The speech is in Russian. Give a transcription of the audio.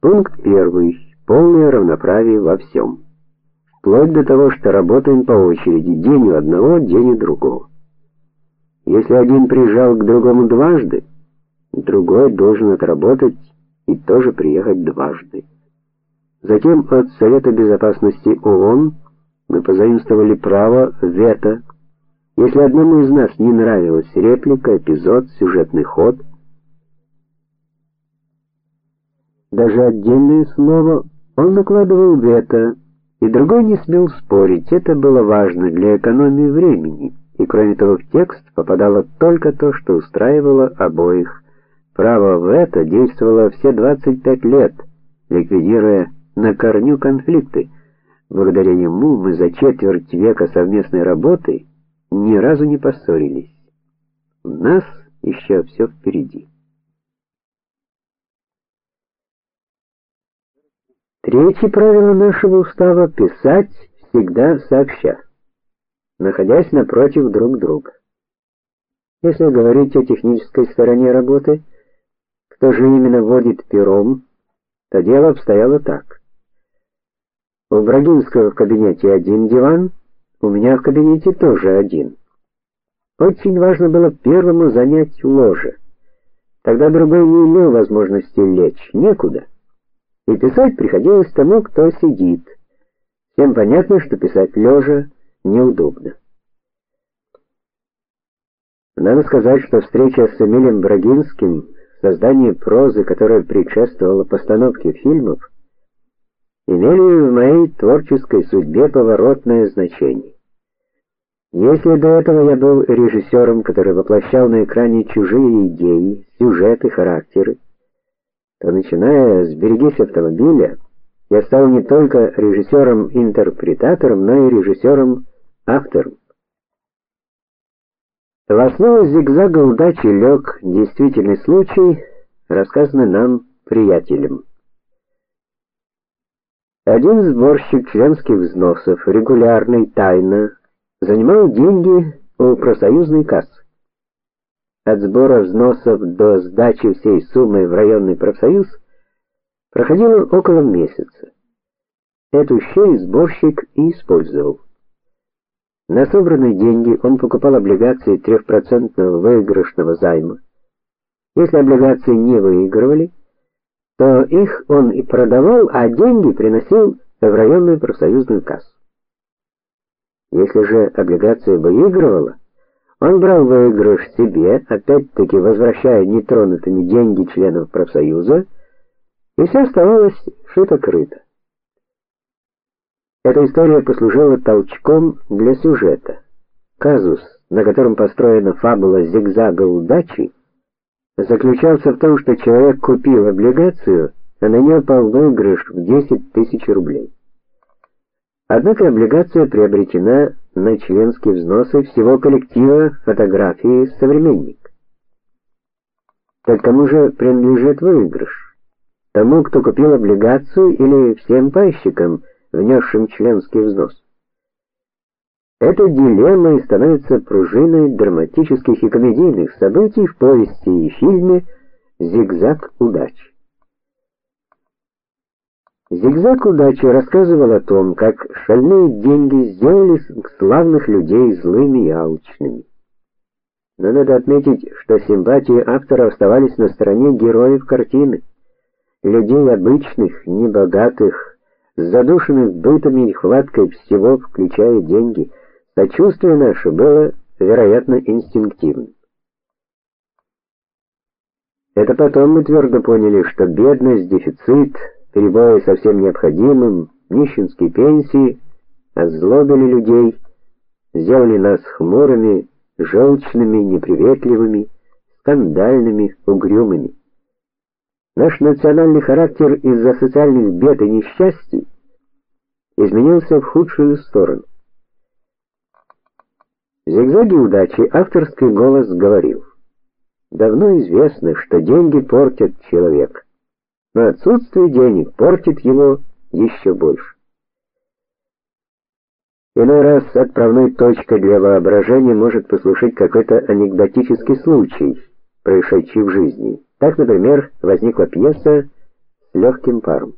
Пункт первый. Полное равноправие во всем. Вплоть до того, что работаем по очереди, день у одного, день у другого. Если один приезжал к другому дважды, другой должен отработать и тоже приехать дважды. Затем от Совета безопасности ООН мы позаимствовали право вето. Если одному из нас не нравилась реплика, эпизод, сюжетный ход, даже отдельное слово, он накладывал вето, и другой не смел спорить. Это было важно для экономии времени. И кроме того, в текст попадало только то, что устраивало обоих. Право вето действовало все 25 лет, ликвидируя на корню конфликты. Благодаря ему мы за четверть века совместной работы ни разу не поссорились. У нас еще все впереди. Третье правило нашего устава писать всегда сообща, находясь напротив друг друга. Если говорить о технической стороне работы, кто же именно водит пером, то дело обстояло так. У Брагинского в кабинете один диван, у меня в кабинете тоже один. Очень важно было первому занять ложе. Тогда другой не имел возможности лечь, некуда. И писать приходилось тому, кто сидит. Всем понятно, что писать лежа неудобно. Надо сказать, что встреча с Эмилием Брагинским, создание прозы, которая предшествовала постановке фильмов, имели в моей творческой судьбе поворотное значение. Если до этого я был режиссером, который воплощал на экране чужие идеи, сюжеты, характеры, то начиная с «Берегись автомобиля» я стал не только режиссером-интерпретатором, но и режиссером-автором. В основу зигзага удачи лег действительный случай, рассказанный нам приятелем. Один сборщик членских взносов регулярно и тайно занимал деньги у профсоюзной кассы. От сбора взносов до сдачи всей суммы в районный профсоюз проходило около месяца. Эту щель сборщик и использовал. На собранные деньги он покупал облигации трехпроцентного выигрышного займа. Если облигации не выигрывали, то их он и продавал, а деньги приносил в районную профсоюзную кассу. Если же облигация выигрывала, он брал выигрыш себе, опять-таки возвращая нетронутыми деньги членов профсоюза, и все оставалось шито-крыто. Эта история послужила толчком для сюжета. Казус, на котором построена фабула зигзага удачи, заключался в том, что человек купил облигацию, а на нее пал выигрыш в 10 тысяч рублей. Однако облигация приобретена на членские взносы всего коллектива фотографии современник. Так кому же принадлежит выигрыш? Тому, кто купил облигацию или всем пайщикам, внесшим членский взнос? Эта дилемма и становится пружиной драматических и комедийных событий в повести и фильме Зигзаг удачи. Зигзаг удачи рассказывал о том, как шальные деньги сделали славных людей злыми и алчными. Но надо отметить, что симпатии автора оставались на стороне героев картины, людей обычных, небогатых, задушенных бытом и хваткой всего, включая деньги. Сочувствие наше было, вероятно, инстинктивным. Это потом мы твердо поняли, что бедность, дефицит перебои со всем необходимым, нищенские пенсии озлобили людей, сделали нас хмурыми, желчными, неприветливыми, скандальными, угрюмыми. Наш национальный характер из-за социальных бед и несчастий изменился в худшую сторону. В зигзаге удачи авторский голос говорил: Давно известно, что деньги портят человека но отсутствие денег портит его еще больше. Иной раз отправной точкой для воображения может послужить какой-то анекдотический случай, происшедший в жизни. Так, например, возникла пьеса легким паром.